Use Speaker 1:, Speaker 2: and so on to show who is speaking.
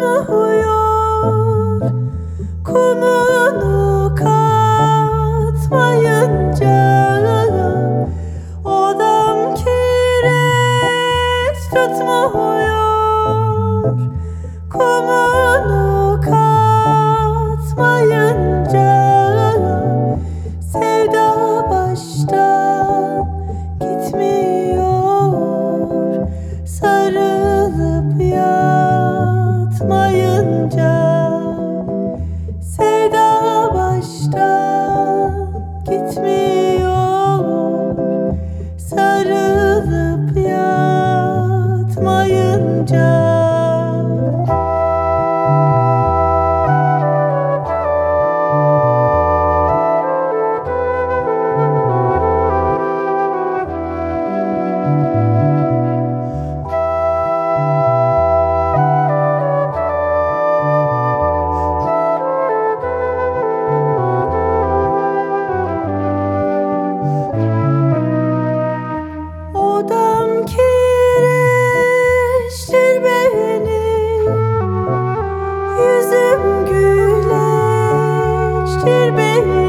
Speaker 1: katmıyor Kumunu katmayınca Odam kireç tutmuyor Kumunu katmayınca Sevda baştan gitmiyor Sarılıp yar Yüzüm güleçtir benim